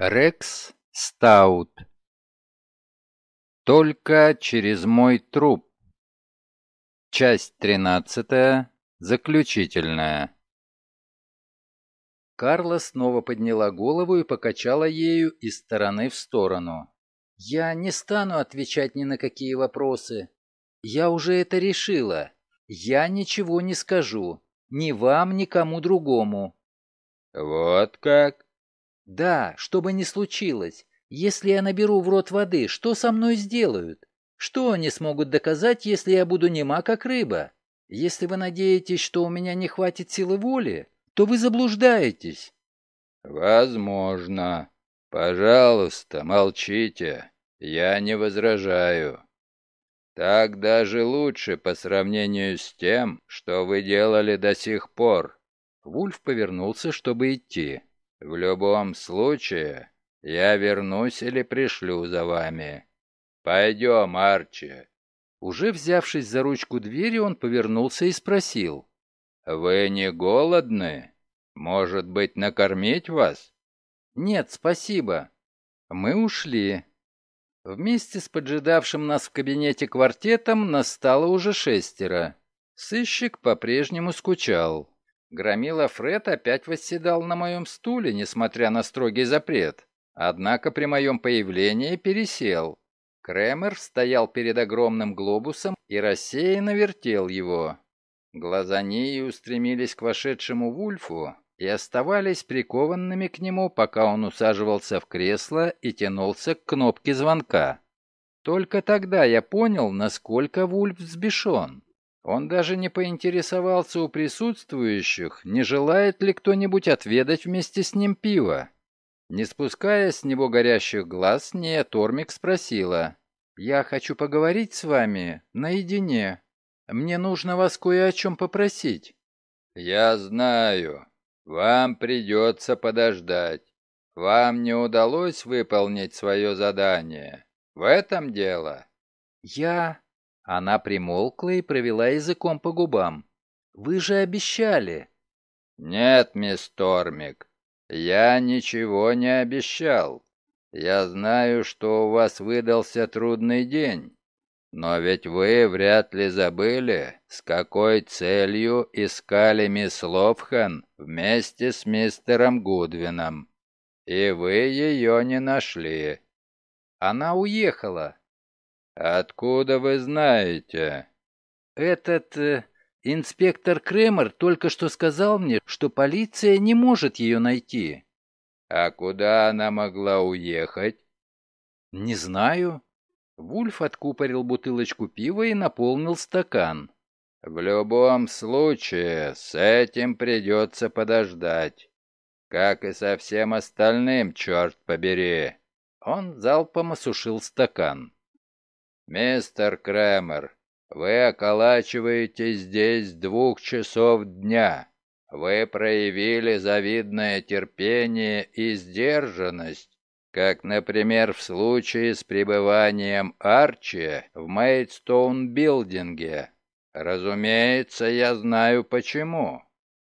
Рекс Стаут. Только через мой труп. Часть тринадцатая. Заключительная. Карла снова подняла голову и покачала ею из стороны в сторону. «Я не стану отвечать ни на какие вопросы. Я уже это решила. Я ничего не скажу. Ни вам, ни кому другому». «Вот как?» Да, что бы ни случилось, если я наберу в рот воды, что со мной сделают? Что они смогут доказать, если я буду нема, как рыба? Если вы надеетесь, что у меня не хватит силы воли, то вы заблуждаетесь. Возможно. Пожалуйста, молчите. Я не возражаю. Так даже лучше по сравнению с тем, что вы делали до сих пор. Вульф повернулся, чтобы идти. В любом случае, я вернусь или пришлю за вами. Пойдем, Арчи. Уже взявшись за ручку двери, он повернулся и спросил. «Вы не голодны? Может быть, накормить вас?» «Нет, спасибо». Мы ушли. Вместе с поджидавшим нас в кабинете квартетом нас уже шестеро. Сыщик по-прежнему скучал. Громила Фред опять восседал на моем стуле, несмотря на строгий запрет. Однако при моем появлении пересел. Кремер стоял перед огромным глобусом и рассеянно вертел его. Глаза Нии устремились к вошедшему Вульфу и оставались прикованными к нему, пока он усаживался в кресло и тянулся к кнопке звонка. Только тогда я понял, насколько Вульф взбешен. Он даже не поинтересовался у присутствующих, не желает ли кто-нибудь отведать вместе с ним пиво. Не спуская с него горящих глаз, Нея Тормик спросила. «Я хочу поговорить с вами наедине. Мне нужно вас кое о чем попросить». «Я знаю. Вам придется подождать. Вам не удалось выполнить свое задание. В этом дело?» «Я...» Она примолкла и провела языком по губам. «Вы же обещали!» «Нет, мисс Тормик, я ничего не обещал. Я знаю, что у вас выдался трудный день. Но ведь вы вряд ли забыли, с какой целью искали мисс Ловхан вместе с мистером Гудвином. И вы ее не нашли. Она уехала, «Откуда вы знаете?» «Этот э, инспектор Кремер только что сказал мне, что полиция не может ее найти». «А куда она могла уехать?» «Не знаю». Вульф откупорил бутылочку пива и наполнил стакан. «В любом случае, с этим придется подождать. Как и со всем остальным, черт побери». Он залпом осушил стакан. «Мистер Кремер, вы околачиваетесь здесь с двух часов дня. Вы проявили завидное терпение и сдержанность, как, например, в случае с пребыванием Арчи в Мейдстоун-билдинге. Разумеется, я знаю почему.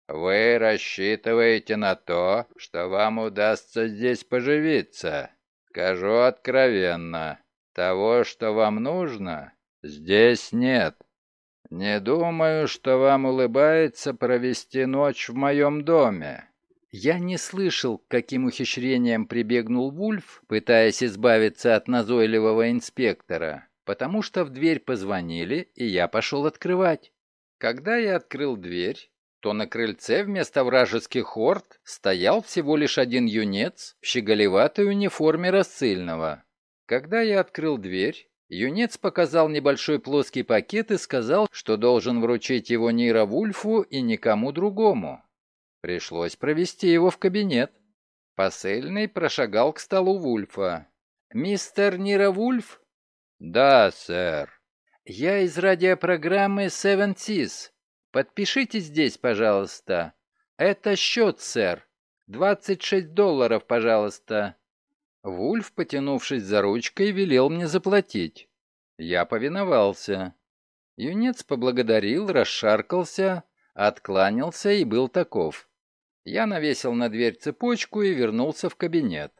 Вы рассчитываете на то, что вам удастся здесь поживиться. Скажу откровенно, того, что вам нужно, здесь нет. Не думаю, что вам улыбается провести ночь в моем доме». Я не слышал, к каким ухищрениям прибегнул Вульф, пытаясь избавиться от назойливого инспектора, потому что в дверь позвонили, и я пошел открывать. Когда я открыл дверь, то на крыльце вместо вражеских орд стоял всего лишь один юнец в щеголеватой униформе рассыльного. Когда я открыл дверь, юнец показал небольшой плоский пакет и сказал, что должен вручить его Нира Вульфу и никому другому. Пришлось провести его в кабинет. Посыльный прошагал к столу Вульфа. «Мистер Нира Вульф?» «Да, сэр». «Я из радиопрограммы Seven Seas. Подпишите здесь, пожалуйста. Это счет, сэр. 26 долларов, пожалуйста». Вульф, потянувшись за ручкой, велел мне заплатить. Я повиновался. Юнец поблагодарил, расшаркался, откланялся и был таков. Я навесил на дверь цепочку и вернулся в кабинет.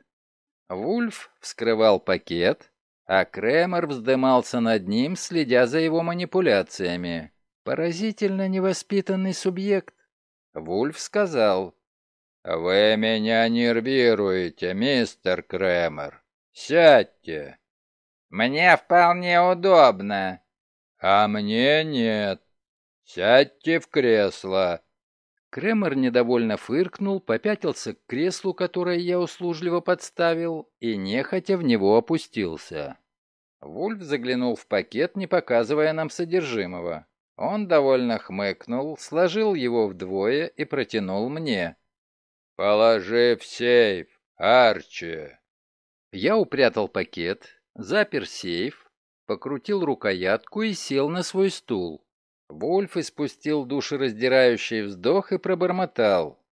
Вульф вскрывал пакет, а Кремер вздымался над ним, следя за его манипуляциями. Поразительно невоспитанный субъект. Вульф сказал, «Вы меня нервируете, мистер Кремер. Сядьте». «Мне вполне удобно». «А мне нет. Сядьте в кресло». Кремер недовольно фыркнул, попятился к креслу, которое я услужливо подставил, и нехотя в него опустился. Вульф заглянул в пакет, не показывая нам содержимого. Он довольно хмыкнул, сложил его вдвое и протянул мне. «Положи в сейф, Арчи!» Я упрятал пакет, запер сейф, покрутил рукоятку и сел на свой стул. Вульф испустил душераздирающий вздох и пробормотал.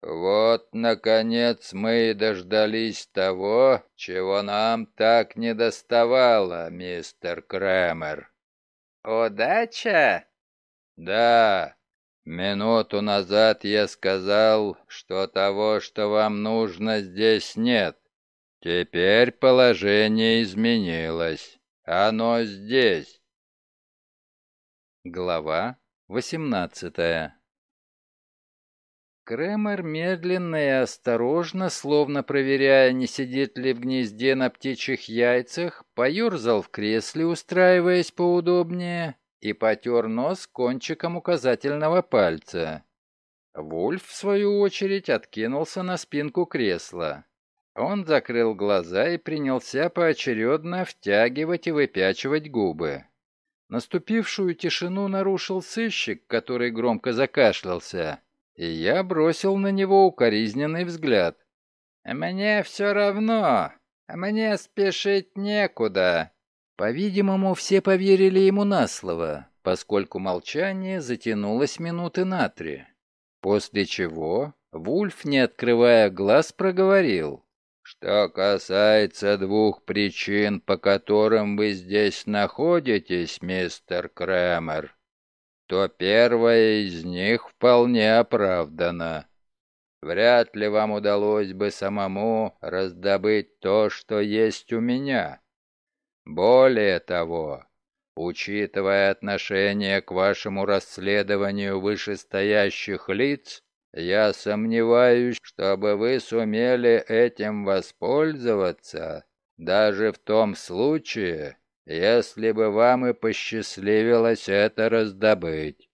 «Вот, наконец, мы и дождались того, чего нам так не доставало, мистер Крэмер». «Удача?» «Да. Минуту назад я сказал, что того, что вам нужно, здесь нет. Теперь положение изменилось. Оно здесь». Глава восемнадцатая Кремер медленно и осторожно, словно проверяя, не сидит ли в гнезде на птичьих яйцах, поерзал в кресле, устраиваясь поудобнее, и потер нос кончиком указательного пальца. Вульф, в свою очередь, откинулся на спинку кресла. Он закрыл глаза и принялся поочередно втягивать и выпячивать губы. Наступившую тишину нарушил сыщик, который громко закашлялся и я бросил на него укоризненный взгляд. «Мне все равно, мне спешить некуда». По-видимому, все поверили ему на слово, поскольку молчание затянулось минуты на три. После чего Вульф, не открывая глаз, проговорил. «Что касается двух причин, по которым вы здесь находитесь, мистер Крэмер, то первая из них вполне оправдана. Вряд ли вам удалось бы самому раздобыть то, что есть у меня. Более того, учитывая отношение к вашему расследованию вышестоящих лиц, я сомневаюсь, чтобы вы сумели этим воспользоваться, даже в том случае, если бы вам и посчастливилось это раздобыть.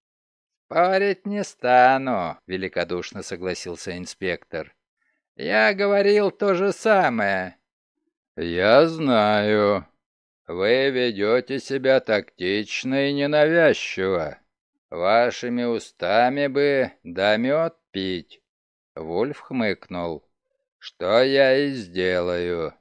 «Спорить не стану», — великодушно согласился инспектор. «Я говорил то же самое». «Я знаю. Вы ведете себя тактично и ненавязчиво. Вашими устами бы да мед пить». Вульф хмыкнул. «Что я и сделаю.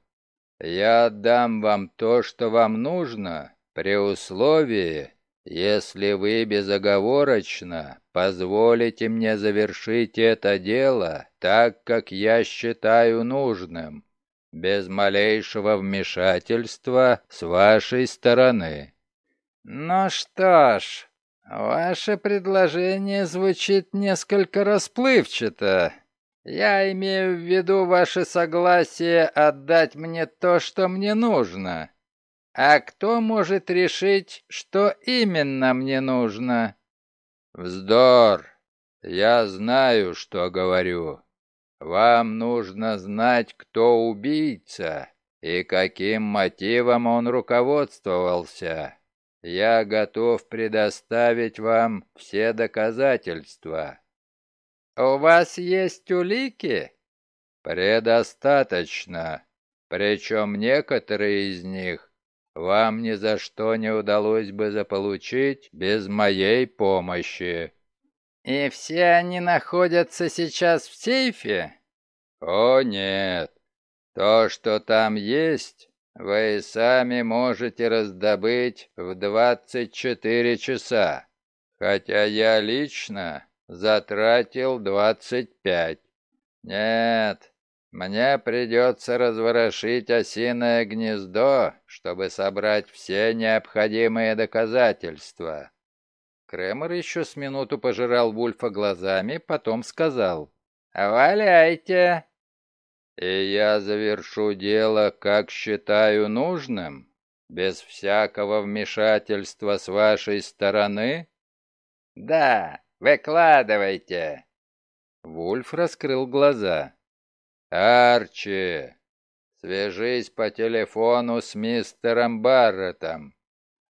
Я отдам вам то, что вам нужно, при условии, если вы безоговорочно позволите мне завершить это дело так, как я считаю нужным, без малейшего вмешательства с вашей стороны. Ну что ж, ваше предложение звучит несколько расплывчато, я имею в виду ваше согласие отдать мне то, что мне нужно. А кто может решить, что именно мне нужно? Вздор. Я знаю, что говорю. Вам нужно знать, кто убийца и каким мотивом он руководствовался. Я готов предоставить вам все доказательства. «У вас есть улики?» «Предостаточно. Причем некоторые из них вам ни за что не удалось бы заполучить без моей помощи». «И все они находятся сейчас в сейфе?» «О, нет. То, что там есть, вы сами можете раздобыть в 24 часа. Хотя я лично затратил двадцать пять. Нет, мне придется разворошить осиное гнездо, чтобы собрать все необходимые доказательства. Кремер еще с минуту пожирал Вульфа глазами, потом сказал. «Валяйте!» И я завершу дело, как считаю нужным, без всякого вмешательства с вашей стороны? Да, выкладывайте. Вульф раскрыл глаза. Арчи, свяжись по телефону с мистером Барреттом.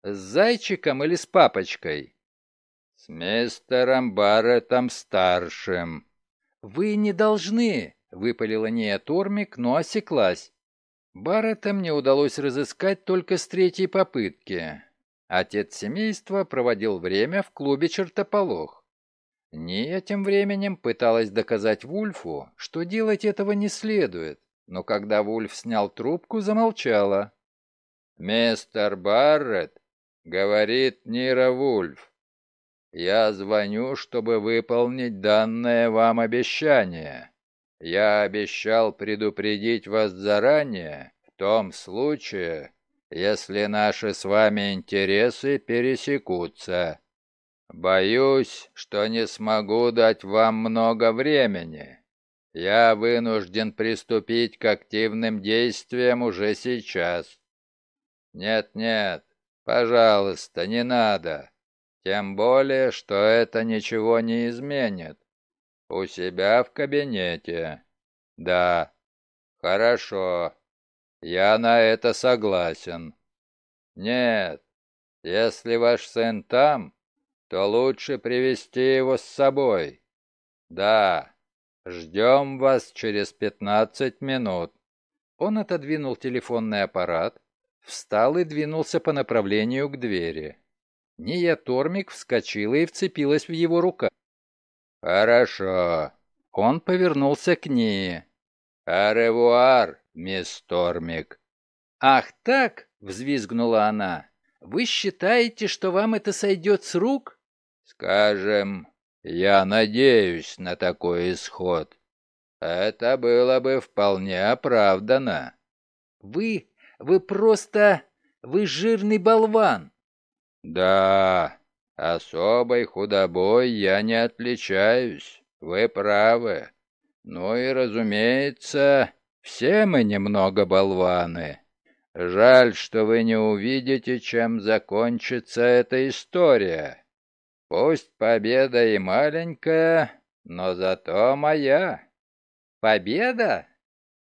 С зайчиком или с папочкой? С мистером Барреттом старшим. Вы не должны, выпалила Нея Тормик, но осеклась. Баррета мне удалось разыскать только с третьей попытки. Отец семейства проводил время в клубе «Чертополох». Ния тем временем пыталась доказать Вульфу, что делать этого не следует, но когда Вульф снял трубку, замолчала. «Мистер Барретт Говорит Нира Вульф. Я звоню, чтобы выполнить данное вам обещание. Я обещал предупредить вас заранее, в том случае, если наши с вами интересы пересекутся. Боюсь, что не смогу дать вам много времени. Я вынужден приступить к активным действиям уже сейчас. Нет-нет, Пожалуйста, не надо. Тем более, что это ничего не изменит. У себя в кабинете. Да. Хорошо. Я на это согласен. Нет. Если ваш сын там, то лучше привести его с собой. Да. Ждем вас через пятнадцать минут. Он отодвинул телефонный аппарат, встал и двинулся по направлению к двери. Ния Тормик вскочила и вцепилась в его рука. «Хорошо». Он повернулся к ней. «Аревуар, мисс Тормик». «Ах так!» — взвизгнула она. «Вы считаете, что вам это сойдет с рук?» «Скажем, я надеюсь на такой исход. Это было бы вполне оправдано». «Вы вы просто... Вы жирный болван!» «Да, особой худобой я не отличаюсь. Вы правы. Ну и, разумеется, все мы немного болваны. Жаль, что вы не увидите, чем закончится эта история. Пусть победа и маленькая, но зато моя». «Победа?»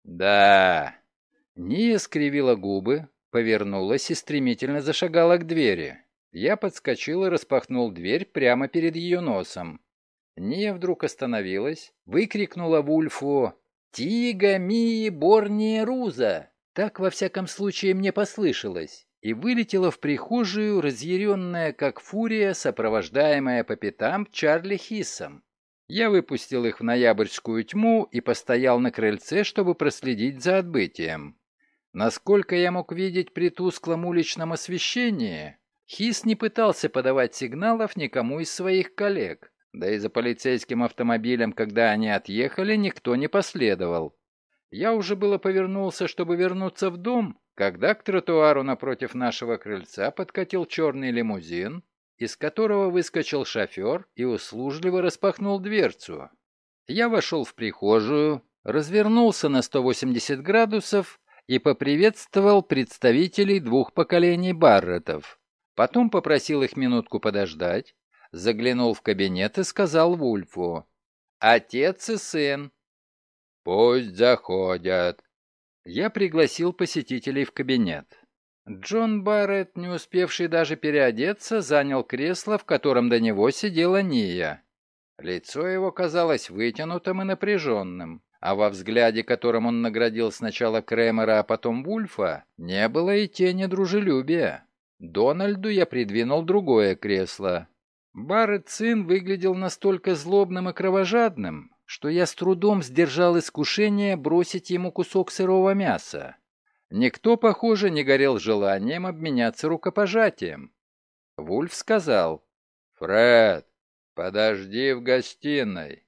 «Да, Ния скривила губы, повернулась и стремительно зашагала к двери. Я подскочил и распахнул дверь прямо перед ее носом. Ния вдруг остановилась, выкрикнула Вульфу «Тига, Мии, Борни, Руза!» Так, во всяком случае, мне послышалось, и вылетела в прихожую, разъяренная, как фурия, сопровождаемая по пятам Чарли Хиссом. Я выпустил их в ноябрьскую тьму и постоял на крыльце, чтобы проследить за отбытием. Насколько я мог видеть при тусклом уличном освещении, Хис не пытался подавать сигналов никому из своих коллег, да и за полицейским автомобилем, когда они отъехали, никто не последовал. Я уже было повернулся, чтобы вернуться в дом, когда к тротуару напротив нашего крыльца подкатил черный лимузин, из которого выскочил шофер и услужливо распахнул дверцу. Я вошел в прихожую, развернулся на 180 градусов и поприветствовал представителей двух поколений Барреттов. Потом попросил их минутку подождать, заглянул в кабинет и сказал Вульфу. «Отец и сын». «Пусть заходят». Я пригласил посетителей в кабинет. Джон Барретт, не успевший даже переодеться, занял кресло, в котором до него сидела Ния. Лицо его казалось вытянутым и напряженным а во взгляде, которым он наградил сначала Кремера, а потом Вульфа, не было и тени дружелюбия. Дональду я придвинул другое кресло. Барретт сын выглядел настолько злобным и кровожадным, что я с трудом сдержал искушение бросить ему кусок сырого мяса. Никто, похоже, не горел желанием обменяться рукопожатием. Вульф сказал, «Фред, подожди в гостиной».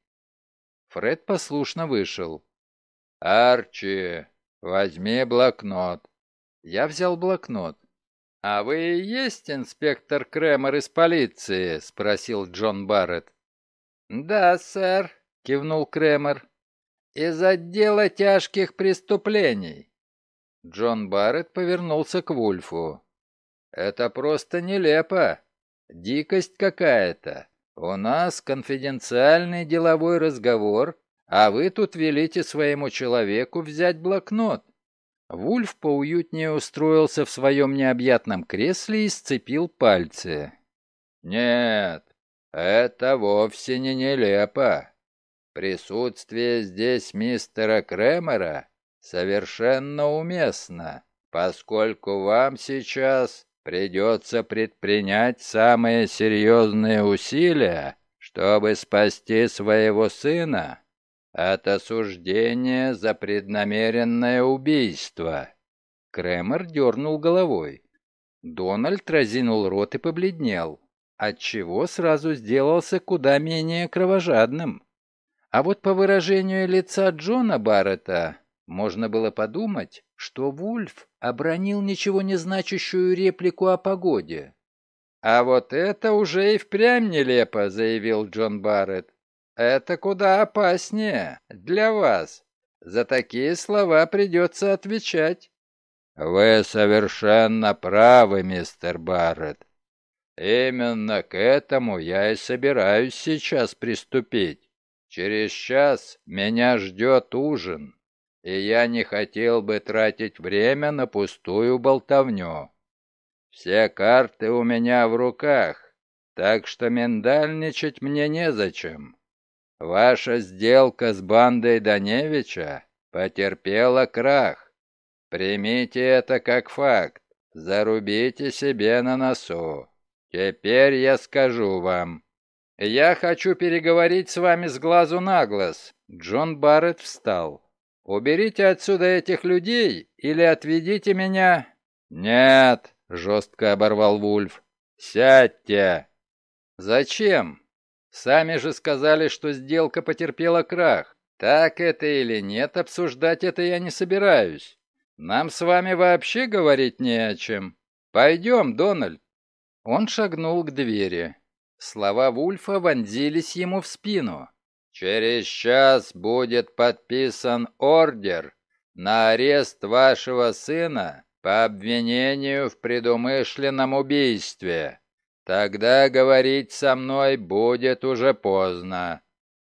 Фред послушно вышел. «Арчи, возьми блокнот». Я взял блокнот. «А вы и есть инспектор Кремер из полиции?» — спросил Джон Барретт. «Да, сэр», — кивнул Кремер. из отдела тяжких преступлений». Джон Барретт повернулся к Вульфу. «Это просто нелепо. Дикость какая-то. У нас конфиденциальный деловой разговор, а вы тут велите своему человеку взять блокнот. Вульф поуютнее устроился в своем необъятном кресле и сцепил пальцы. «Нет, это вовсе не нелепо. Присутствие здесь мистера Кремера совершенно уместно, поскольку вам сейчас придется предпринять самые серьезные усилия, чтобы спасти своего сына от осуждения за преднамеренное убийство». Кремер дернул головой. Дональд разинул рот и побледнел, отчего сразу сделался куда менее кровожадным. А вот по выражению лица Джона Баррета можно было подумать, что Вульф обронил ничего не значащую реплику о погоде. «А вот это уже и впрямь нелепо», — заявил Джон Барретт. Это куда опаснее для вас. За такие слова придется отвечать. Вы совершенно правы, мистер Барретт. Именно к этому я и собираюсь сейчас приступить. Через час меня ждет ужин, и я не хотел бы тратить время на пустую болтовню. Все карты у меня в руках, так что миндальничать мне незачем. Ваша сделка с бандой Даневича потерпела крах. Примите это как факт. Зарубите себе на носу. Теперь я скажу вам. Я хочу переговорить с вами с глазу на глаз. Джон Барретт встал. Уберите отсюда этих людей или отведите меня. Нет, жестко оборвал Вульф. Сядьте. Зачем? Сами же сказали, что сделка потерпела крах. Так это или нет, обсуждать это я не собираюсь. Нам с вами вообще говорить не о чем. Пойдем, Дональд. Он шагнул к двери. Слова Вульфа вонзились ему в спину. «Через час будет подписан ордер на арест вашего сына по обвинению в предумышленном убийстве. Тогда говорить со мной будет уже поздно».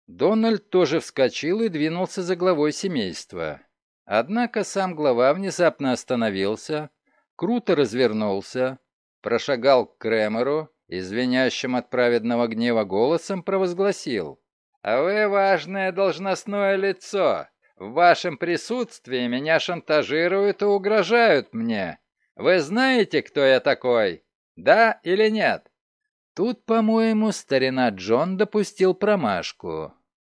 Дональд тоже вскочил и двинулся за главой семейства. Однако сам глава внезапно остановился, круто развернулся, прошагал к Кремеру и звенящим от праведного гнева голосом провозгласил. «А вы важное должностное лицо. В вашем присутствии меня шантажируют и угрожают мне. Вы знаете, кто я такой?» Да или нет? Тут, по-моему, старина Джон допустил промашку.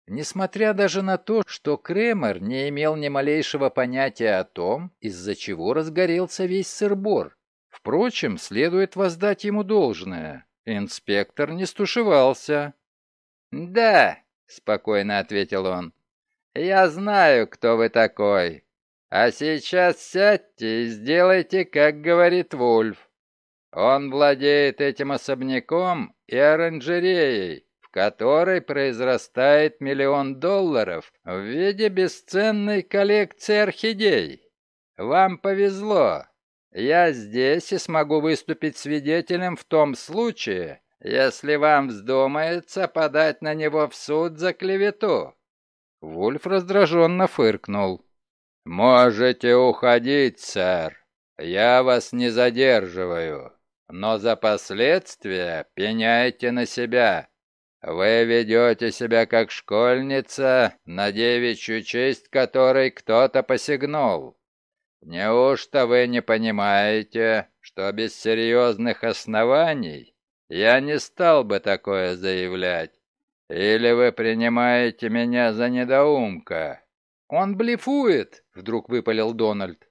Несмотря даже на то, что Кремер не имел ни малейшего понятия о том, из-за чего разгорелся весь сырбор. Впрочем, следует воздать ему должное. Инспектор не стушевался. «Да», — спокойно ответил он, — «я знаю, кто вы такой. А сейчас сядьте и сделайте, как говорит Вульф. Он владеет этим особняком и оранжереей, в которой произрастает миллион долларов в виде бесценной коллекции орхидей. Вам повезло. Я здесь и смогу выступить свидетелем в том случае, если вам вздумается подать на него в суд за клевету». Вульф раздраженно фыркнул. «Можете уходить, сэр. Я вас не задерживаю но за последствия пеняйте на себя. Вы ведете себя как школьница, на девичью честь которой кто-то посягнул. Неужто вы не понимаете, что без серьезных оснований я не стал бы такое заявлять? Или вы принимаете меня за недоумка?» «Он блефует!» — вдруг выпалил Дональд.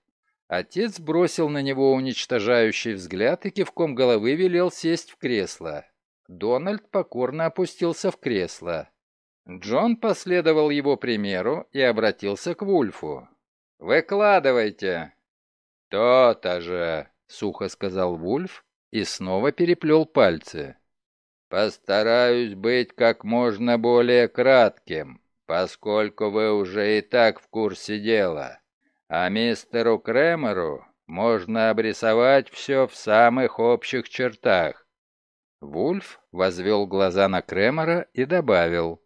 Отец бросил на него уничтожающий взгляд и кивком головы велел сесть в кресло. Дональд покорно опустился в кресло. Джон последовал его примеру и обратился к Вульфу. «Выкладывайте!» «То-то же!» — сухо сказал Вульф и снова переплел пальцы. «Постараюсь быть как можно более кратким. поскольку вы уже и так в курсе дела. А мистеру Кремеру можно обрисовать все в самых общих чертах. Вульф возвел глаза на Кремера и добавил.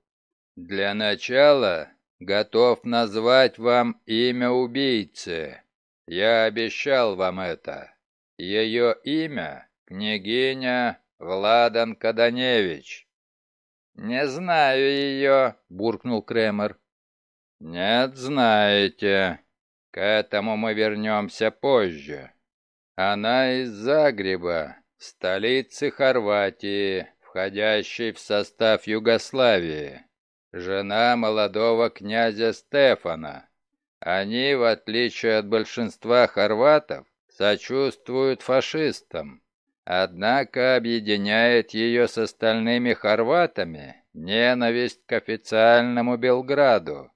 «Для начала готов назвать вам имя убийцы. Я обещал вам это. Ее имя — княгиня Владан Каданевич». «Не знаю ее», — буркнул Кремер. «Нет, знаете. К этому мы вернемся позже. Она из Загреба, столицы Хорватии, входящей в состав Югославии. Жена молодого князя Стефана. Они, в отличие от большинства хорватов, сочувствуют фашистам. Однако объединяет ее с остальными хорватами ненависть к официальному Белграду.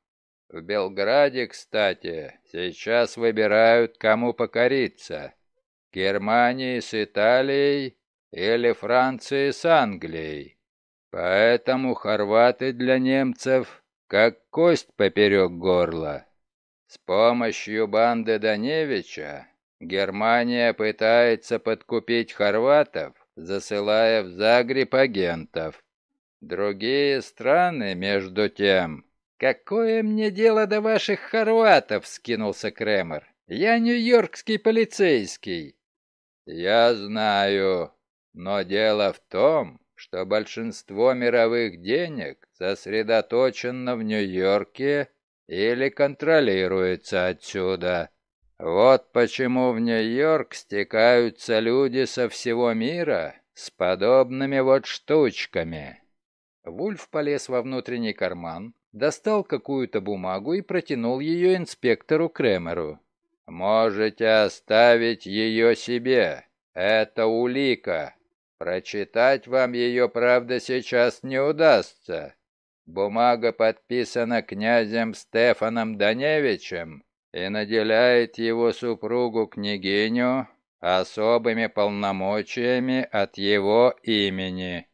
В Белграде, кстати, сейчас выбирают, кому покориться. Германии с Италией или Франции с Англией. Поэтому хорваты для немцев как кость поперек горла. С помощью банды Даневича Германия пытается подкупить хорватов, засылая в Загреб агентов. Другие страны, между тем... «Какое мне дело до ваших хорватов?» — скинулся Кремер. «Я нью-йоркский полицейский». «Я знаю, но дело в том, что большинство мировых денег сосредоточено в Нью-Йорке или контролируется отсюда. Вот почему в Нью-Йорк стекаются люди со всего мира с подобными вот штучками. Вульф полез во внутренний карман, достал какую-то бумагу и протянул ее инспектору Кремеру. «Можете оставить ее себе. Это улика. Прочитать вам ее, правда, сейчас не удастся. Бумага подписана князем Стефаном Даневичем и наделяет его супругу-княгиню особыми полномочиями от его имени».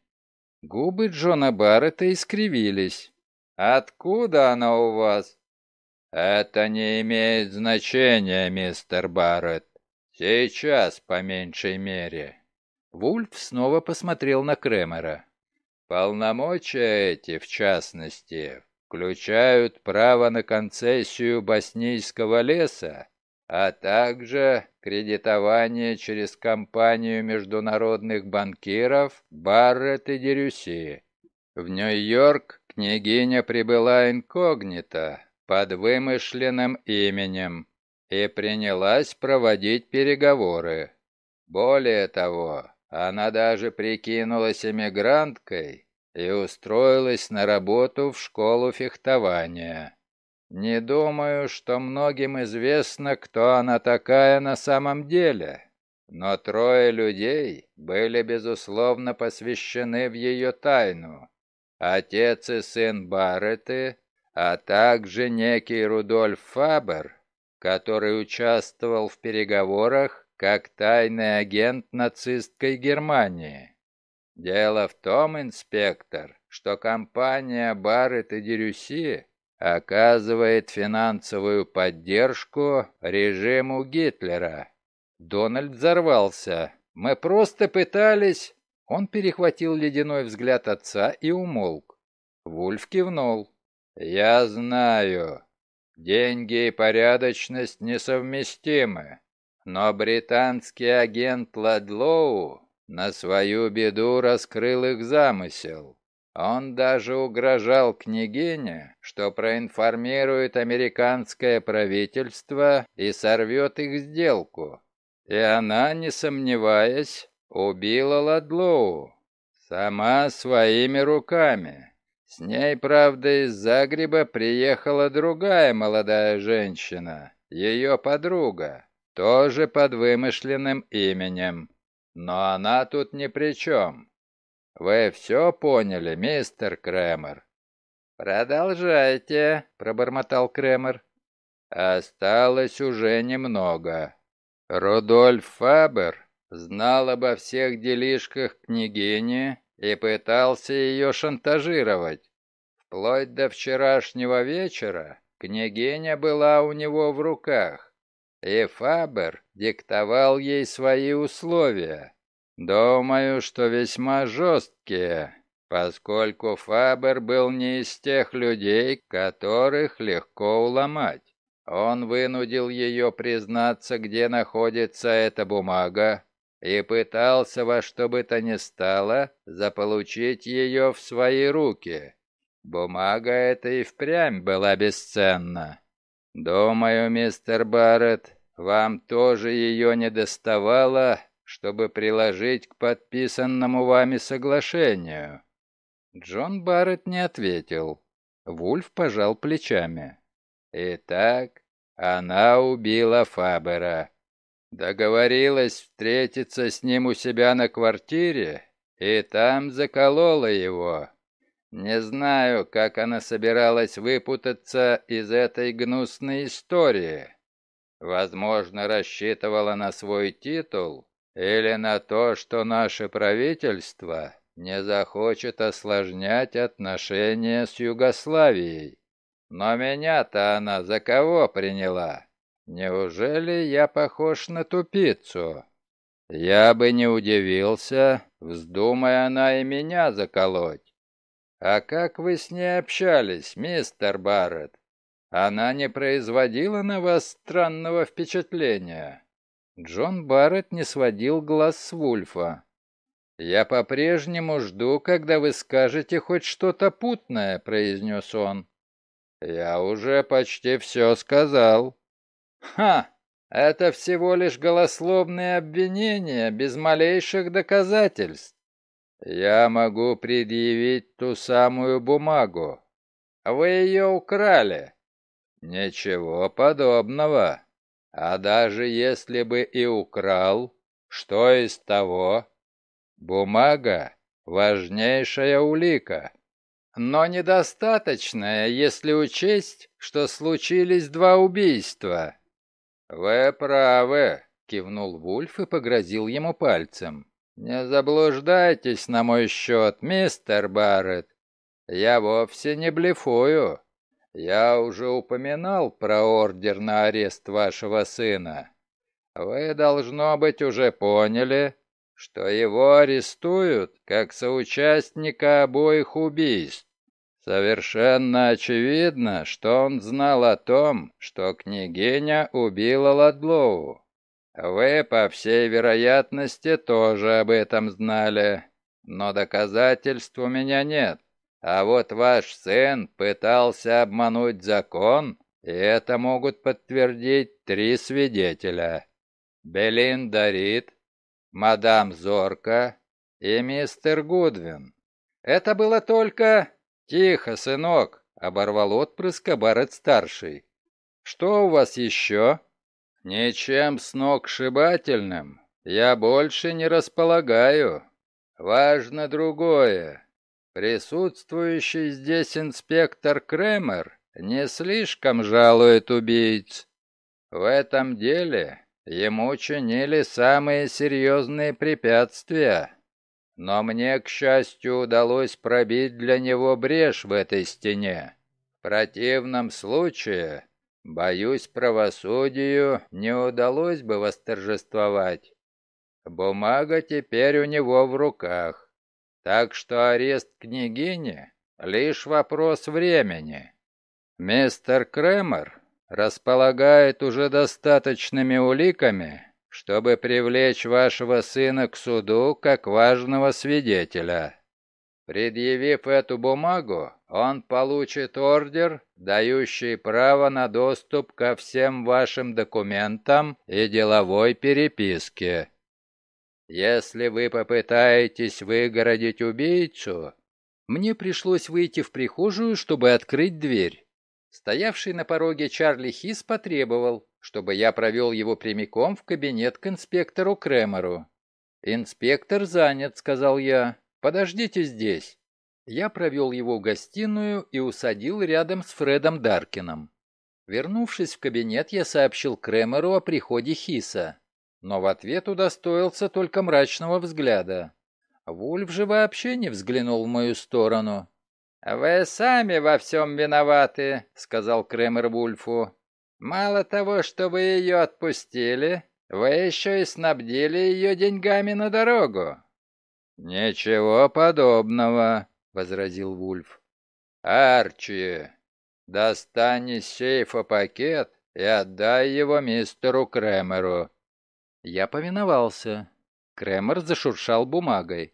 Губы Джона Баррета искривились. «Откуда она у вас?» «Это не имеет значения, мистер Барретт. Сейчас, по меньшей мере». Вульф снова посмотрел на Кремера. «Полномочия эти, в частности, включают право на концессию боснийского леса, а также кредитование через компанию международных банкиров Барретт и Дерюси. В Нью-Йорк княгиня прибыла инкогнито, под вымышленным именем, и принялась проводить переговоры. Более того, она даже прикинулась эмигранткой и устроилась на работу в школу фехтования. Не думаю, что многим известно, кто она такая на самом деле, но трое людей были, безусловно, посвящены в ее тайну. Отец и сын Барреты, а также некий Рудольф Фабер, который участвовал в переговорах как тайный агент нацистской Германии. Дело в том, инспектор, что компания Баррет и Дерюси оказывает финансовую поддержку режиму Гитлера. Дональд взорвался. Мы просто пытались... Он перехватил ледяной взгляд отца и умолк. Вульф кивнул. «Я знаю. Деньги и порядочность несовместимы. Но британский агент Ладлоу на свою беду раскрыл их замысел. Он даже угрожал княгине, что проинформирует американское правительство и сорвет их сделку. И она, не сомневаясь, убила Ладлоу. Сама своими руками. С ней, правда, из Загреба приехала другая молодая женщина, ее подруга, тоже под вымышленным именем. Но она тут ни при чем. Вы все поняли, мистер Кремер?» «Продолжайте», — пробормотал Кремер. «Осталось уже немного. Рудольф Фабер знал обо всех делишках княгини и пытался ее шантажировать. Вплоть до вчерашнего вечера княгиня была у него в руках, и Фабер диктовал ей свои условия. Думаю, что весьма жесткие, поскольку Фабер был не из тех людей, которых легко уломать. Он вынудил ее признаться, где находится эта бумага, и пытался во что бы то ни стало заполучить ее в свои руки. Бумага эта и впрямь была бесценна. Думаю, мистер Барретт, вам тоже ее не доставало, чтобы приложить к подписанному вами соглашению. Джон Барретт не ответил. Вульф пожал плечами. Итак, она убила Фабера. Договорилась встретиться с ним у себя на квартире и там заколола его. Не знаю, как она собиралась выпутаться из этой гнусной истории. Возможно, рассчитывала на свой титул или на то, что наше правительство не захочет осложнять отношения с Югославией. Но меня-то она за кого приняла? Неужели я похож на тупицу? Я бы не удивился, вздумая она и меня заколоть. А как вы с ней общались, мистер Барретт? Она не производила на вас странного впечатления? Джон Барретт не сводил глаз с Вульфа. «Я по-прежнему жду, когда вы скажете хоть что-то путное», — произнес он. «Я уже почти все сказал». «Ха! Это всего лишь голословные обвинения, без малейших доказательств. Я могу предъявить ту самую бумагу. Вы ее украли». «Ничего подобного. А даже если бы и украл, что из того? Бумага — важнейшая улика но недостаточное, если учесть, что случились два убийства». «Вы правы», — кивнул Вульф и погрозил ему пальцем. «Не заблуждайтесь на мой счет, мистер Барретт. Я вовсе не блефую. Я уже упоминал про ордер на арест вашего сына. Вы, должно быть, уже поняли, что его арестуют как соучастника обоих убийств. Совершенно очевидно, что он знал о том, что княгиня убила Ладлоу. Вы, по всей вероятности, тоже об этом знали, но доказательств у меня нет. А вот ваш сын пытался обмануть закон, и это могут подтвердить три свидетеля. Белинда Рид, мадам Зорка и мистер Гудвин. Это было только «Тихо, сынок!» — оборвал отпрыска Барретт-старший. «Что у вас еще?» «Ничем сногсшибательным я больше не располагаю. Важно другое. Присутствующий здесь инспектор Кремер не слишком жалует убийц. В этом деле ему чинили самые серьезные препятствия. Но мне, к счастью, удалось пробить для него брешь в этой стене. В противном случае, боюсь, правосудию не удалось бы восторжествовать. Бумага теперь у него в руках, так что арест княгини — лишь вопрос времени. Мистер Кремер располагает уже достаточными уликами, чтобы привлечь вашего сына к суду как важного свидетеля. Предъявив эту бумагу, он получит ордер, дающий право на доступ ко всем вашим документам и деловой переписке. Если вы попытаетесь выгородить убийцу, мне пришлось выйти в прихожую, чтобы открыть дверь. Стоявший на пороге Чарли Хис потребовал, чтобы я провел его прямиком в кабинет к инспектору Кремеру. «Инспектор занят», — сказал я. «Подождите здесь». Я провел его в гостиную и усадил рядом с Фредом Даркином. Вернувшись в кабинет, я сообщил Кремеру о приходе Хиса, но в ответ удостоился только мрачного взгляда. Вульф же вообще не взглянул в мою сторону. «Вы сами во всем виноваты», — сказал Кремер Вульфу. «Мало того, что вы ее отпустили, вы еще и снабдили ее деньгами на дорогу». «Ничего подобного», — возразил Вульф. «Арчи, достань из сейфа пакет и отдай его мистеру Кремеру». Я повиновался. Кремер зашуршал бумагой.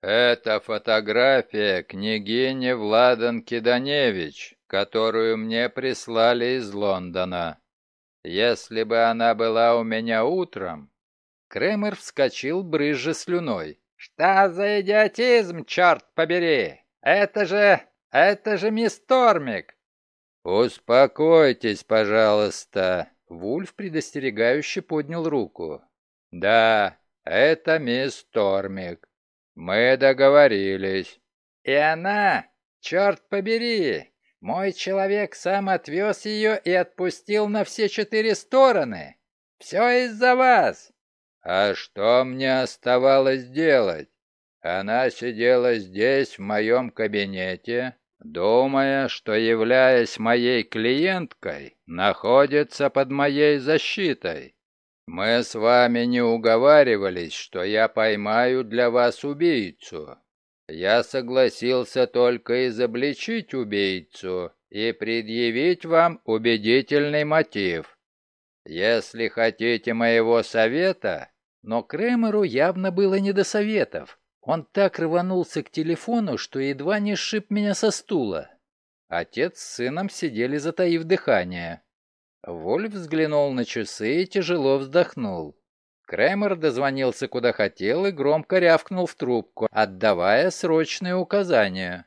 «Это фотография княгини Владан Киданевич, которую мне прислали из Лондона. Если бы она была у меня утром...» Кремер вскочил, брызжа слюной. «Что за идиотизм, черт побери! Это же... это же мисс Тормик!» «Успокойтесь, пожалуйста!» Вульф предостерегающе поднял руку. «Да, это мисс Тормик. Мы договорились». «И она, черт побери, мой человек сам отвез ее и отпустил на все четыре стороны. Все из-за вас». «А что мне оставалось делать? Она сидела здесь, в моем кабинете, думая, что, являясь моей клиенткой, находится под моей защитой. Мы с вами не уговаривались, что я поймаю для вас убийцу. Я согласился только изобличить убийцу и предъявить вам убедительный мотив. Если хотите моего совета... Но Кремеру явно было не до советов. Он так рванулся к телефону, что едва не сшиб меня со стула. Отец с сыном сидели, затаив дыхание. Вольф взглянул на часы и тяжело вздохнул. Кремер дозвонился куда хотел и громко рявкнул в трубку, отдавая срочные указания.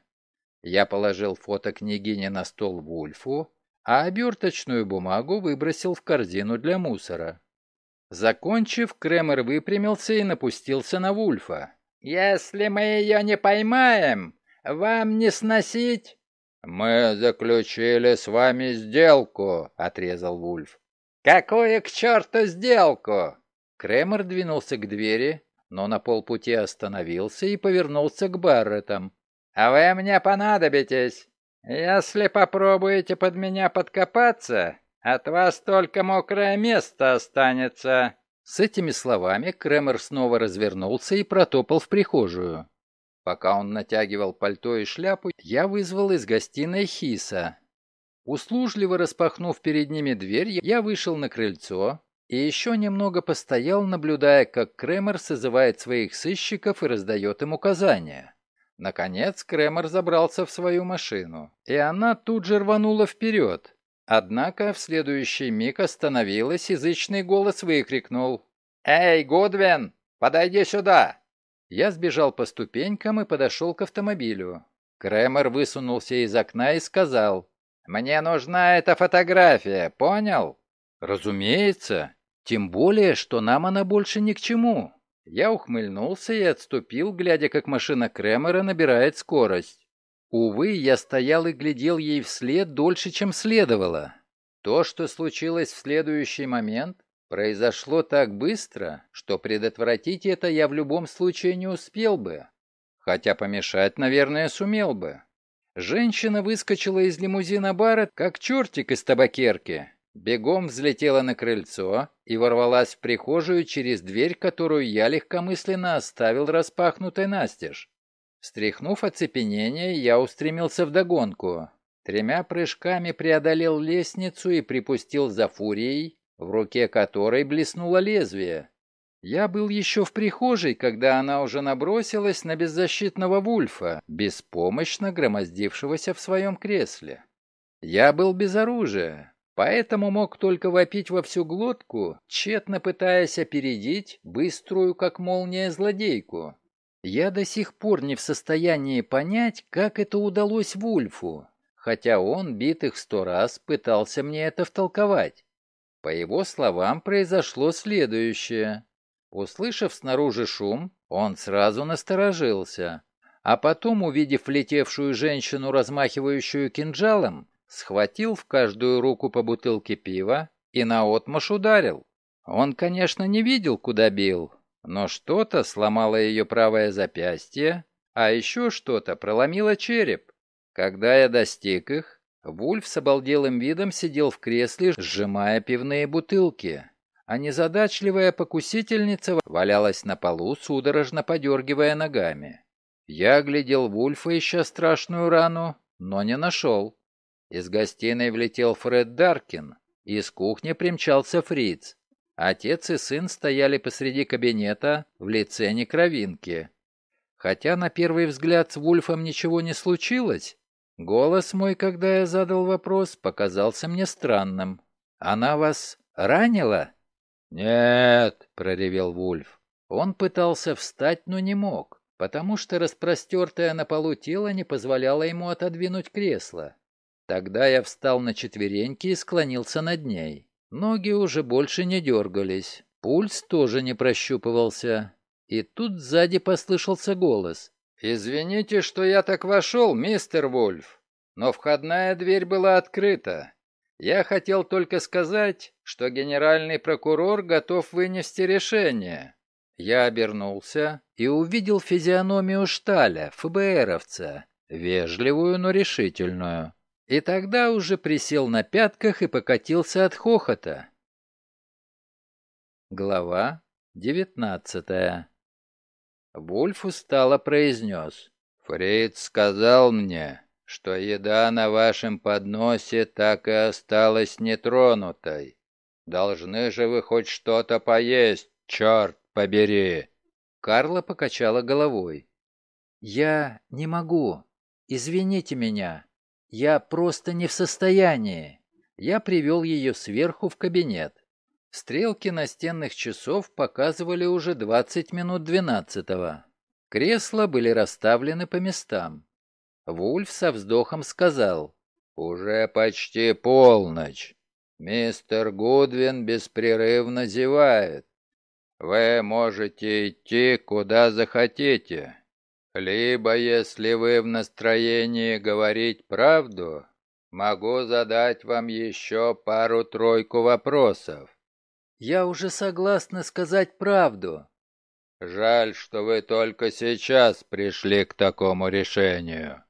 Я положил фото княгини на стол Вульфу, а оберточную бумагу выбросил в корзину для мусора. Закончив, Кремер выпрямился и напустился на Вульфа. «Если мы ее не поймаем, вам не сносить...» «Мы заключили с вами сделку», — отрезал Вульф. «Какую к черту сделку?» Кремер двинулся к двери, но на полпути остановился и повернулся к Барреттам. «А вы мне понадобитесь. Если попробуете под меня подкопаться, от вас только мокрое место останется». С этими словами Кремер снова развернулся и протопал в прихожую. Пока он натягивал пальто и шляпу, я вызвал из гостиной Хиса. Услужливо распахнув перед ними дверь, я вышел на крыльцо и еще немного постоял, наблюдая, как Кремер созывает своих сыщиков и раздает им указания. Наконец Кремер забрался в свою машину, и она тут же рванула вперед. Однако в следующий миг остановилась, и зычный голос выкрикнул. «Эй, Гудвин, подойди сюда!» Я сбежал по ступенькам и подошел к автомобилю. Кремер высунулся из окна и сказал. «Мне нужна эта фотография, понял?» «Разумеется. Тем более, что нам она больше ни к чему». Я ухмыльнулся и отступил, глядя, как машина Кремера набирает скорость. Увы, я стоял и глядел ей вслед дольше, чем следовало. То, что случилось в следующий момент, произошло так быстро, что предотвратить это я в любом случае не успел бы. Хотя помешать, наверное, сумел бы. Женщина выскочила из лимузина бара, как чертик из табакерки. Бегом взлетела на крыльцо и ворвалась в прихожую через дверь, которую я легкомысленно оставил распахнутой настежь. Встряхнув оцепенение, я устремился в догонку. Тремя прыжками преодолел лестницу и припустил за фурией, в руке которой блеснуло лезвие. Я был еще в прихожей, когда она уже набросилась на беззащитного Вульфа, беспомощно громоздившегося в своем кресле. Я был без оружия, поэтому мог только вопить во всю глотку, тщетно пытаясь опередить быструю, как молния, злодейку. Я до сих пор не в состоянии понять, как это удалось Вульфу, хотя он битых сто раз пытался мне это втолковать. По его словам, произошло следующее. Услышав снаружи шум, он сразу насторожился, а потом, увидев летевшую женщину, размахивающую кинжалом, схватил в каждую руку по бутылке пива и наотмашь ударил. Он, конечно, не видел, куда бил, но что-то сломало ее правое запястье, а еще что-то проломило череп. Когда я достиг их, Вульф с обалделым видом сидел в кресле, сжимая пивные бутылки, а незадачливая покусительница валялась на полу, судорожно подергивая ногами. Я глядел Вульфа, ища страшную рану, но не нашел. Из гостиной влетел Фред Даркин, из кухни примчался Фриц. Отец и сын стояли посреди кабинета в лице некровинки. Хотя на первый взгляд с Вульфом ничего не случилось, голос мой, когда я задал вопрос, показался мне странным. «Она вас ранила?» «Нет», — проревел Вульф. Он пытался встать, но не мог, потому что распростертое на полу тело не позволяло ему отодвинуть кресло. Тогда я встал на четвереньки и склонился над ней. Ноги уже больше не дергались, пульс тоже не прощупывался. И тут сзади послышался голос. «Извините, что я так вошел, мистер Вольф, но входная дверь была открыта. Я хотел только сказать, что генеральный прокурор готов вынести решение». Я обернулся и увидел физиономию Шталя, ФБРовца, вежливую, но решительную. И тогда уже присел на пятках и покатился от хохота. Глава девятнадцатая Вульф устало произнес. «Фриц сказал мне, что еда на вашем подносе так и осталась нетронутой. Должны же вы хоть что-то поесть, черт побери!» Карла покачала головой. «Я не могу. Извините меня. Я просто не в состоянии. Я привел ее сверху в кабинет. Стрелки настенных часов показывали уже 20 минут двенадцатого. Кресла были расставлены по местам. Вульф со вздохом сказал, «Уже почти полночь. Мистер Гудвин беспрерывно зевает. Вы можете идти куда захотите. Либо, если вы в настроении говорить правду, могу задать вам еще пару-тройку вопросов. Я уже согласна сказать правду. Жаль, что вы только сейчас пришли к такому решению.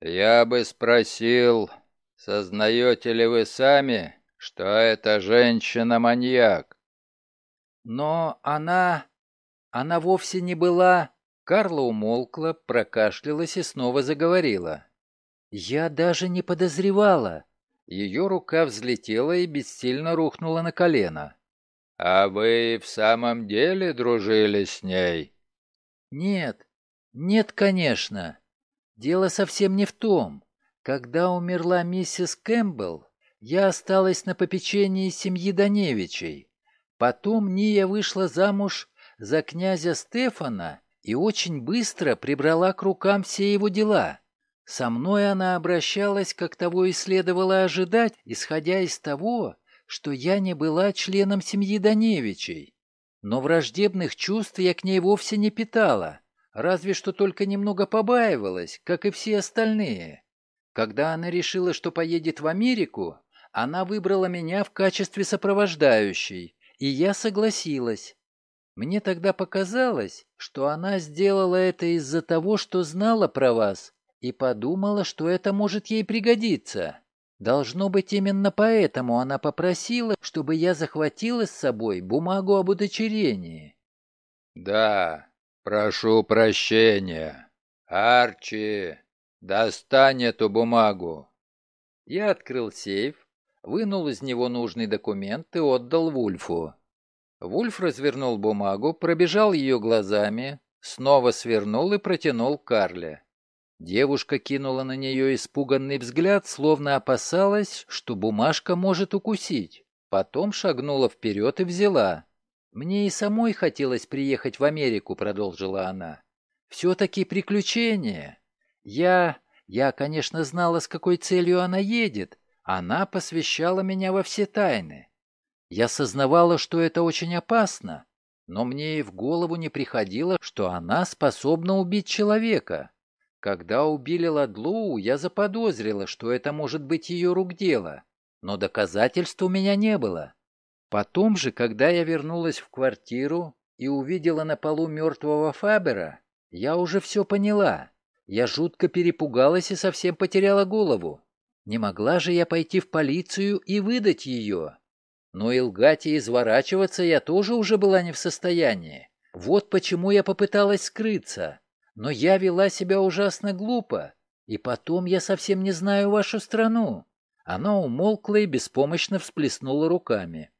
Я бы спросил, сознаете ли вы сами, что эта женщина маньяк? Но она... она вовсе не была... Карла умолкла, прокашлялась и снова заговорила. «Я даже не подозревала». Ее рука взлетела и бессильно рухнула на колено. «А вы в самом деле дружили с ней?» «Нет, нет, конечно. Дело совсем не в том. Когда умерла миссис Кэмпбелл, я осталась на попечении семьи Даневичей. Потом Ния вышла замуж за князя Стефана и очень быстро прибрала к рукам все его дела. Со мной она обращалась, как того и следовало ожидать, исходя из того, что я не была членом семьи Даневичей. Но враждебных чувств я к ней вовсе не питала, разве что только немного побаивалась, как и все остальные. Когда она решила, что поедет в Америку, она выбрала меня в качестве сопровождающей, и я согласилась. Мне тогда показалось, что она сделала это из-за того, что знала про вас и подумала, что это может ей пригодиться. Должно быть, именно поэтому она попросила, чтобы я захватила с собой бумагу об удочерении. «Да, прошу прощения. Арчи, достань эту бумагу». Я открыл сейф, вынул из него нужный документ и отдал Вульфу. Вульф развернул бумагу, пробежал ее глазами, снова свернул и протянул Карле. Девушка кинула на нее испуганный взгляд, словно опасалась, что бумажка может укусить. Потом шагнула вперед и взяла. «Мне и самой хотелось приехать в Америку», — продолжила она. «Все-таки приключение. Я... я, конечно, знала, с какой целью она едет. Она посвящала меня во все тайны. Я сознавала, что это очень опасно, но мне и в голову не приходило, что она способна убить человека. Когда убили Ладлоу, я заподозрила, что это может быть ее рук дело, но доказательств у меня не было. Потом же, когда я вернулась в квартиру и увидела на полу мертвого Фабера, я уже все поняла. Я жутко перепугалась и совсем потеряла голову. Не могла же я пойти в полицию и выдать ее. Но и лгать и изворачиваться я тоже уже была не в состоянии. Вот почему я попыталась скрыться. Но я вела себя ужасно глупо. И потом я совсем не знаю вашу страну. Она умолкла и беспомощно всплеснула руками.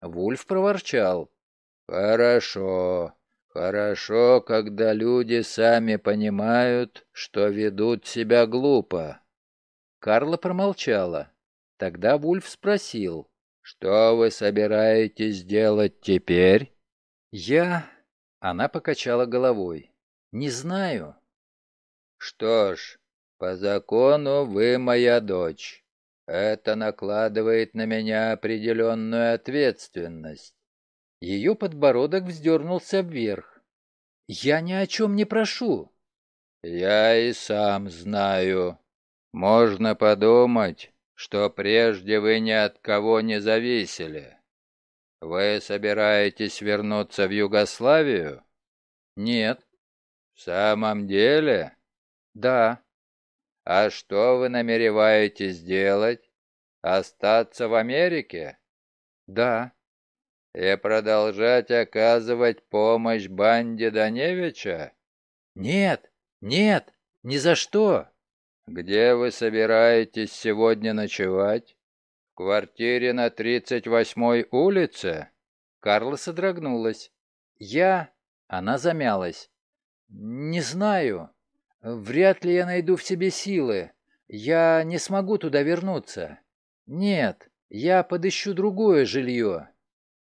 Вульф проворчал. «Хорошо. Хорошо, когда люди сами понимают, что ведут себя глупо. Карла промолчала. Тогда Вульф спросил. «Что вы собираетесь делать теперь?» «Я...» Она покачала головой. «Не знаю». «Что ж, по закону вы моя дочь. Это накладывает на меня определенную ответственность. Ее подбородок вздернулся вверх. «Я ни о чем не прошу». «Я и сам знаю. Можно подумать, что прежде вы ни от кого не зависели. Вы собираетесь вернуться в Югославию?» «Нет». «В самом деле?» «Да». «А что вы намереваетесь делать? Остаться в Америке?» «Да» и продолжать оказывать помощь банде Даневича? Нет, нет, ни за что. Где вы собираетесь сегодня ночевать? В квартире на 38-й улице? Карла содрогнулась. Я... Она замялась. Не знаю. Вряд ли я найду в себе силы. Я не смогу туда вернуться. Нет, я подыщу другое жилье.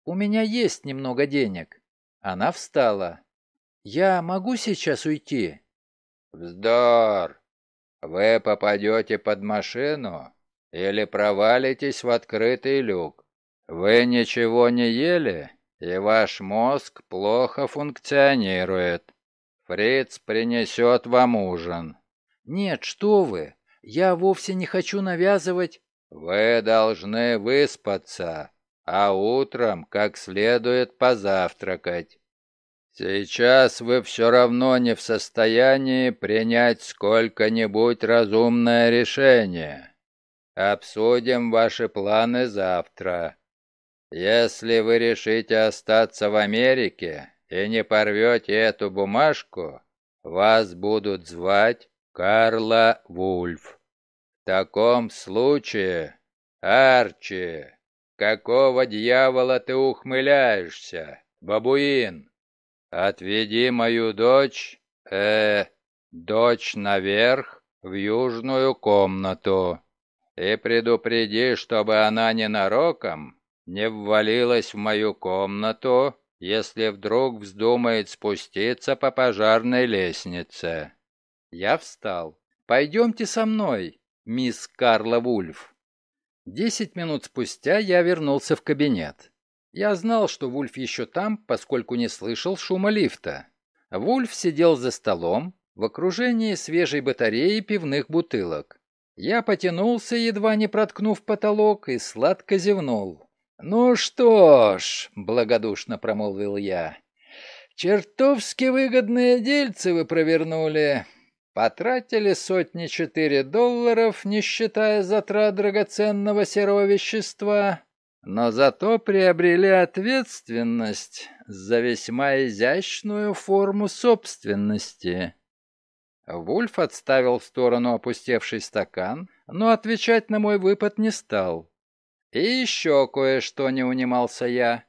У меня есть немного денег». Она встала. «Я могу сейчас уйти?» «Вздор! Вы попадете под машину или провалитесь в открытый люк. Вы ничего не ели, и ваш мозг плохо функционирует. Фриц принесет вам ужин». «Нет, что вы! Я вовсе не хочу навязывать...» «Вы должны выспаться а утром как следует позавтракать. Сейчас вы все равно не в состоянии принять сколько-нибудь разумное решение. Обсудим ваши планы завтра. Если вы решите остаться в Америке и не порвете эту бумажку, вас будут звать Карла Вульф. В таком случае, Арчи, «Какого дьявола ты ухмыляешься, бабуин? Отведи мою дочь, э, дочь наверх, в южную комнату, и предупреди, чтобы она ненароком не ввалилась в мою комнату, если вдруг вздумает спуститься по пожарной лестнице». Я встал. «Пойдемте со мной, мисс Карла Вульф». Десять минут спустя я вернулся в кабинет. Я знал, что Вульф еще там, поскольку не слышал шума лифта. Вульф сидел за столом в окружении свежей батареи пивных бутылок. Я потянулся, едва не проткнув потолок, и сладко зевнул. «Ну что ж», — благодушно промолвил я, — «чертовски выгодные дельцы вы провернули. Потратили сотни четыре долларов, не считая затрат драгоценного серого вещества, но зато приобрели ответственность за весьма изящную форму собственности. Вульф отставил в сторону опустевший стакан, но отвечать на мой выпад не стал. И еще кое-что не унимался я.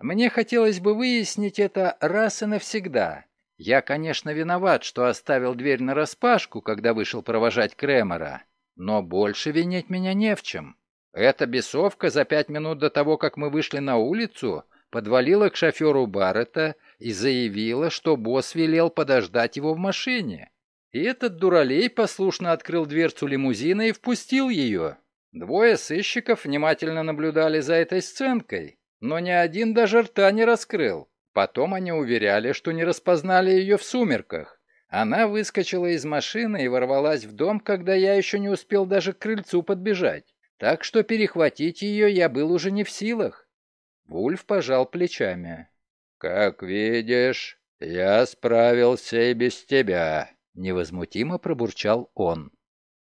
Мне хотелось бы выяснить это раз и навсегда. Я, конечно, виноват, что оставил дверь нараспашку, когда вышел провожать Кремера, но больше винить меня не в чем. Эта бесовка за пять минут до того, как мы вышли на улицу, подвалила к шоферу Баррета и заявила, что босс велел подождать его в машине. И этот дуралей послушно открыл дверцу лимузина и впустил ее. Двое сыщиков внимательно наблюдали за этой сценкой, но ни один даже рта не раскрыл. Потом они уверяли, что не распознали ее в сумерках. Она выскочила из машины и ворвалась в дом, когда я еще не успел даже к крыльцу подбежать. Так что перехватить ее я был уже не в силах. Вульф пожал плечами. «Как видишь, я справился и без тебя, невозмутимо пробурчал он.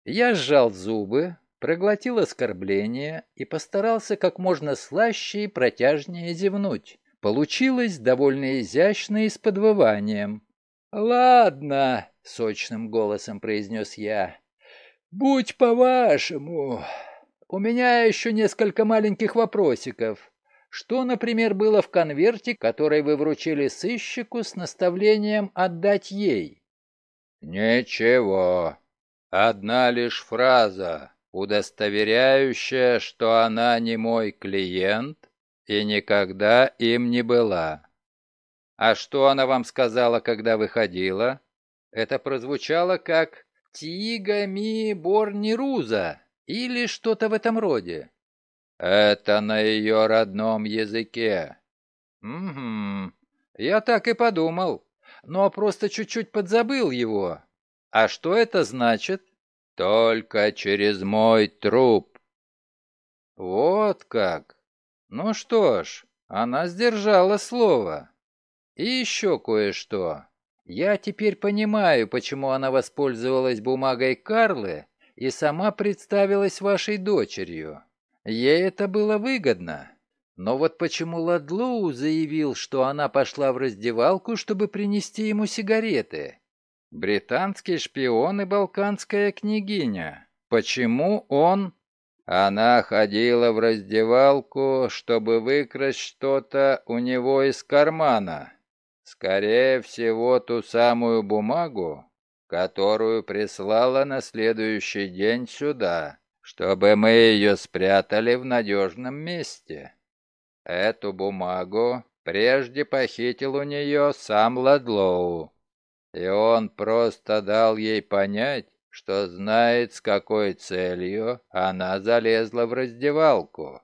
Я сжал зубы, проглотил оскорбление и постарался как можно слаще и протяжнее зевнуть. Получилось довольно изящно и с подвыванием. «Ладно», — сочным голосом произнес я, — «будь по-вашему. У меня еще несколько маленьких вопросиков. Что, например, было в конверте, который вы вручили сыщику с наставлением отдать ей?» «Ничего. Одна лишь фраза, удостоверяющая, что она не мой клиент и никогда им не была. А что она вам сказала, когда выходила? Это прозвучало как «Тига ми борнируза» или что-то в этом роде. Это на ее родном языке. Угу. Я так и подумал, но просто чуть-чуть подзабыл его. А что это значит? Только через мой труп. Вот как. Ну что ж, она сдержала слово. И еще кое-что. Я теперь понимаю, почему она воспользовалась бумагой Карлы и сама представилась вашей дочерью. Ей это было выгодно. Но вот почему Ладлоу заявил, что она пошла в раздевалку, чтобы принести ему сигареты? Британский шпион и балканская княгиня. Почему он... Она ходила в раздевалку, чтобы выкрасть что-то у него из кармана. Скорее всего, ту самую бумагу, которую прислала на следующий день сюда, чтобы мы ее спрятали в надежном месте. Эту бумагу прежде похитил у нее сам Ладлоу, и он просто дал ей понять, что знает, с какой целью она залезла в раздевалку.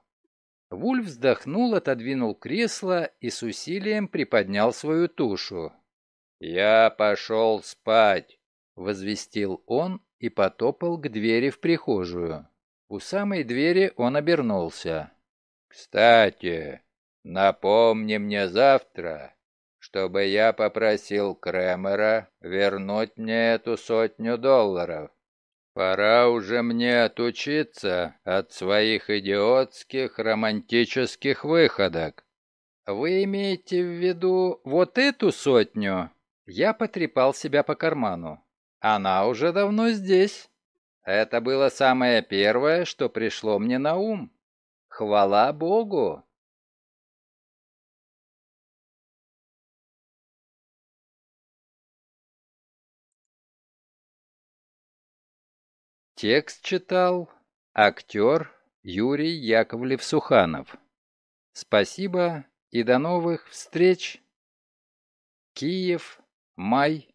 Вульф вздохнул, отодвинул кресло и с усилием приподнял свою тушу. «Я пошел спать», — возвестил он и потопал к двери в прихожую. У самой двери он обернулся. «Кстати, напомни мне завтра, чтобы я попросил Кремера вернуть мне эту сотню долларов. Пора уже мне отучиться от своих идиотских романтических выходок. Вы имеете в виду вот эту сотню? Я потрепал себя по карману. Она уже давно здесь. Это было самое первое, что пришло мне на ум. Хвала Богу! Текст читал актер Юрий Яковлев-Суханов. Спасибо и до новых встреч. Киев, май